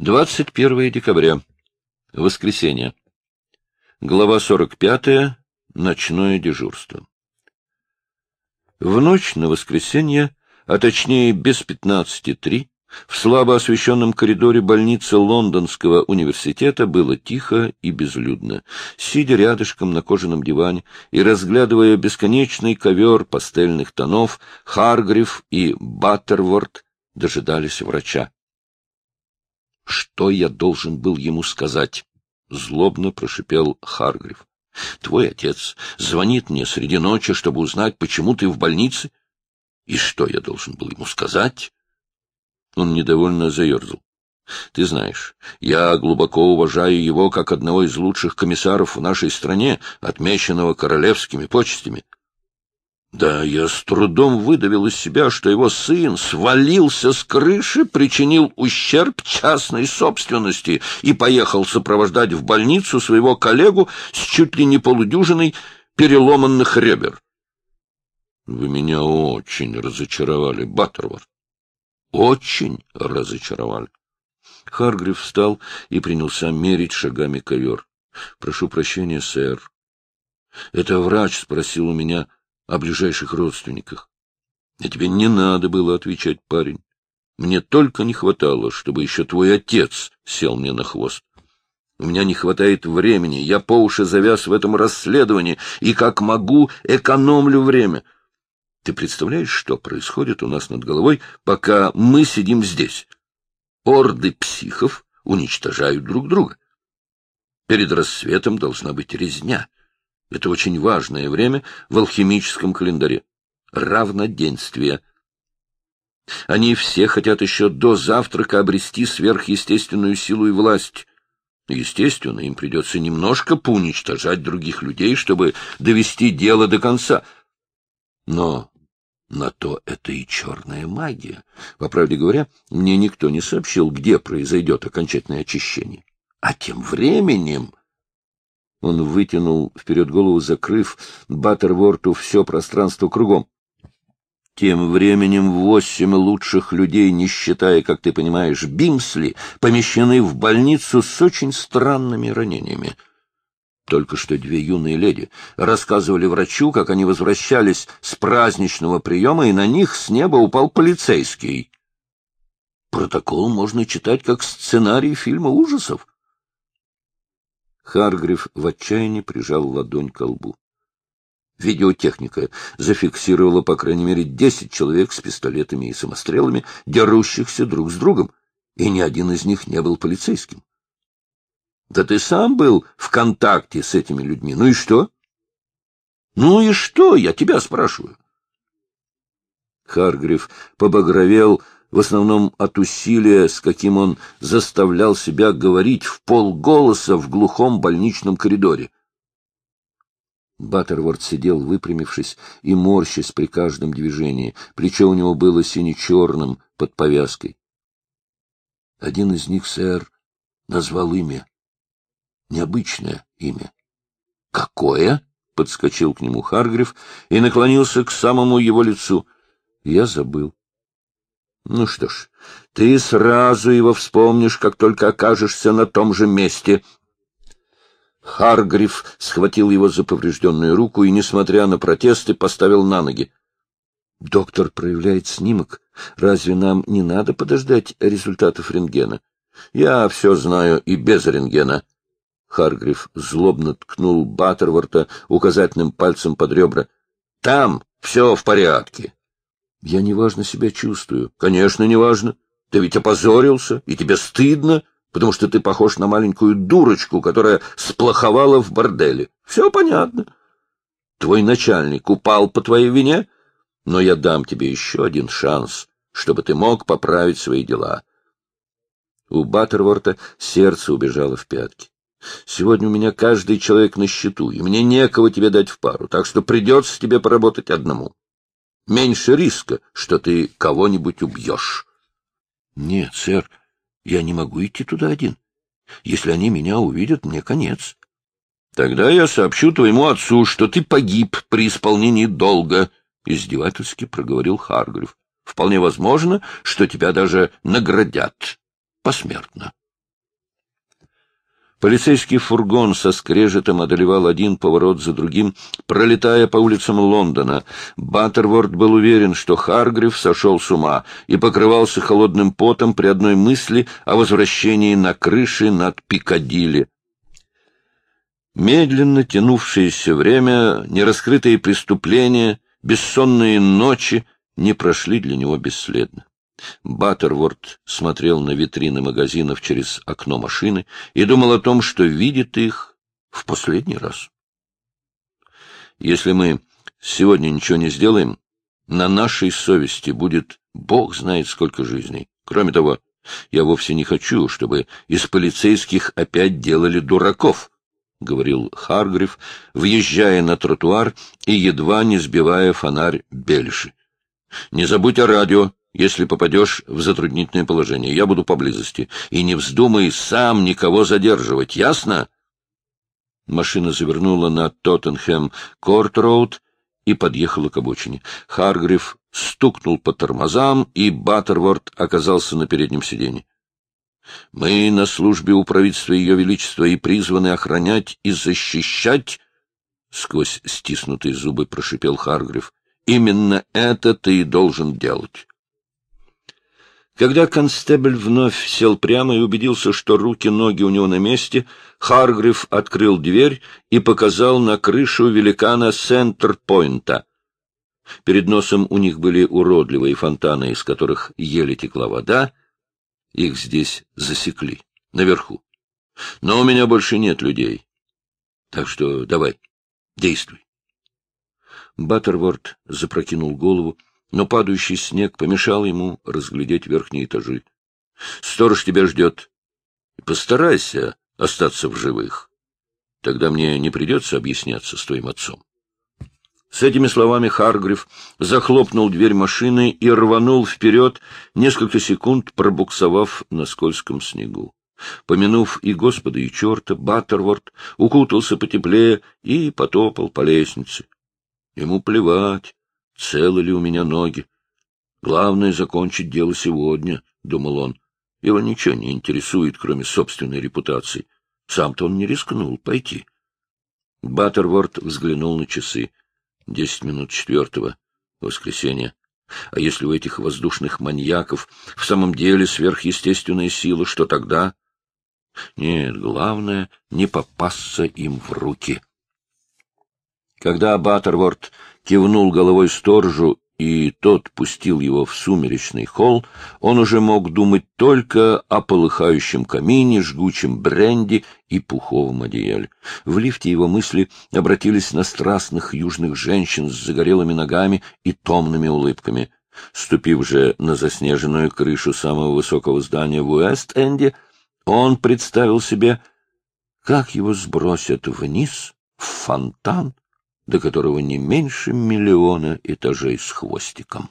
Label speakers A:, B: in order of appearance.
A: 21 декабря. Воскресенье. Глава 45. Ночное дежурство. В ночь на воскресенье, а точнее без пятнадцати три, в слабо освещенном коридоре больницы Лондонского университета было тихо и безлюдно. Сидя рядышком на кожаном диване и разглядывая бесконечный ковер пастельных тонов, Харгрив и Баттерворд дожидались врача. Что я должен был ему сказать? — злобно прошипел Харгрив. — Твой отец звонит мне среди ночи, чтобы узнать, почему ты в больнице. И что я должен был ему сказать? Он недовольно заерзал. — Ты знаешь, я глубоко уважаю его как одного из лучших комиссаров в нашей стране, отмеченного королевскими почестями. Да, я с трудом выдавил из себя, что его сын свалился с крыши, причинил ущерб частной собственности и поехал сопровождать в больницу своего коллегу с чуть ли не полудюжиной переломанных ребер. Вы меня очень разочаровали, Баттервард. Очень разочаровали. Харгрив встал и принялся мерить шагами ковер. — Прошу прощения, сэр. Это врач спросил у меня о ближайших родственниках. А тебе не надо было отвечать, парень. Мне только не хватало, чтобы еще твой отец сел мне на хвост. У меня не хватает времени, я по уши завяз в этом расследовании, и как могу, экономлю время. Ты представляешь, что происходит у нас над головой, пока мы сидим здесь? Орды психов уничтожают друг друга. Перед рассветом должна быть резня. Это очень важное время в алхимическом календаре. Равноденствие. Они все хотят еще до завтрака обрести сверхъестественную силу и власть. Естественно, им придется немножко поуничтожать других людей, чтобы довести дело до конца. Но на то это и черная магия. По правде говоря, мне никто не сообщил, где произойдет окончательное очищение. А тем временем он вытянул вперед голову, закрыв Баттерворту все пространство кругом. Тем временем восемь лучших людей, не считая, как ты понимаешь, Бимсли, помещены в больницу с очень странными ранениями. Только что две юные леди рассказывали врачу, как они возвращались с праздничного приема, и на них с неба упал полицейский. Протокол можно читать как сценарий фильма ужасов. Харгрив в отчаянии прижал ладонь к лбу. Видеотехника зафиксировала, по крайней мере, десять человек с пистолетами и самострелами, дерущихся друг с другом, и ни один из них не был полицейским. Да ты сам был в контакте с этими людьми. Ну и что? Ну и что, я тебя спрашиваю. Харгрив побагровел, в основном от усилия, с каким он заставлял себя говорить в полголоса в глухом больничном коридоре. Баттерворд сидел, выпрямившись и морщась при каждом движении. Плечо у него было сине-черным, под повязкой. Один из них, сэр, назвал имя. Необычное имя. — Какое? — подскочил к нему Харгрив и наклонился к самому его лицу. Я забыл. Ну что ж, ты сразу его вспомнишь, как только окажешься на том же месте. Харгрив схватил его за поврежденную руку и, несмотря на протесты, поставил на ноги. Доктор проявляет снимок. Разве нам не надо подождать результатов рентгена? Я все знаю и без рентгена. Харгрив злобно ткнул Баттерворта указательным пальцем под ребра. Там все в порядке. Я неважно себя чувствую. Конечно, неважно. Ты ведь опозорился, и тебе стыдно, потому что ты похож на маленькую дурочку, которая сплоховала в борделе. Все понятно. Твой начальник упал по твоей вине, но я дам тебе еще один шанс, чтобы ты мог поправить свои дела. У Баттерворта сердце убежало в пятки. Сегодня у меня каждый человек на счету, и мне некого тебе дать в пару, так что придется тебе поработать одному меньше риска, что ты кого-нибудь убьешь. — Нет, сэр, я не могу идти туда один. Если они меня увидят, мне конец. — Тогда я сообщу твоему отцу, что ты погиб при исполнении долга, — издевательски проговорил Харгрив. — Вполне возможно, что тебя даже наградят посмертно. Полицейский фургон со скрежетом одолевал один поворот за другим, пролетая по улицам Лондона. Баттерворд был уверен, что Харгрив сошел с ума и покрывался холодным потом при одной мысли о возвращении на крыши над Пикадилли. Медленно тянувшееся время, нераскрытые преступления, бессонные ночи не прошли для него бесследно. Баттерворд смотрел на витрины магазинов через окно машины и думал о том, что видит их в последний раз. Если мы сегодня ничего не сделаем, на нашей совести будет бог знает сколько жизней. Кроме того, я вовсе не хочу, чтобы из полицейских опять делали дураков, — говорил Харгрив, въезжая на тротуар и едва не сбивая фонарь Бельши. — Не забудь о радио, если попадешь в затруднительное положение. Я буду поблизости. И не вздумай сам никого задерживать, ясно? Машина завернула на Тоттенхэм-Корт-Роуд и подъехала к обочине. Харгрив стукнул по тормозам, и Баттерворд оказался на переднем сиденье. — Мы на службе у правительства Ее Величества и призваны охранять и защищать, — сквозь стиснутые зубы прошипел Харгрив. — Именно это ты и должен делать. Когда констебль вновь сел прямо и убедился, что руки-ноги у него на месте, Харгрив открыл дверь и показал на крышу великана Сентер-Пойнта. Перед носом у них были уродливые фонтаны, из которых еле текла вода. Их здесь засекли, наверху. Но у меня больше нет людей. Так что давай, действуй. Баттерворд запрокинул голову но падающий снег помешал ему разглядеть верхние этажи. — Сторож тебя ждет. Постарайся остаться в живых. Тогда мне не придется объясняться с твоим отцом. С этими словами Харгрив захлопнул дверь машины и рванул вперед, несколько секунд пробуксовав на скользком снегу. Помянув и Господа, и черта, Баттерворд укутался потеплее и потопал по лестнице. Ему плевать, целы ли у меня ноги. Главное — закончить дело сегодня, — думал он. Его ничего не интересует, кроме собственной репутации. Сам-то он не рискнул пойти. Баттерворд взглянул на часы. Десять минут четвертого. Воскресенье. А если у этих воздушных маньяков в самом деле сверхъестественная сила, что тогда? Нет, главное — не попасться им в руки. Когда Баттерворд кивнул головой сторожу, и тот пустил его в сумеречный холл, он уже мог думать только о полыхающем камине, жгучем бренди и пуховом одеяле. В лифте его мысли обратились на страстных южных женщин с загорелыми ногами и томными улыбками. Ступив же на заснеженную крышу самого высокого здания в Уэст-Энде, он представил себе, как его сбросят вниз в фонтан, до которого не меньше миллиона этажей с хвостиком.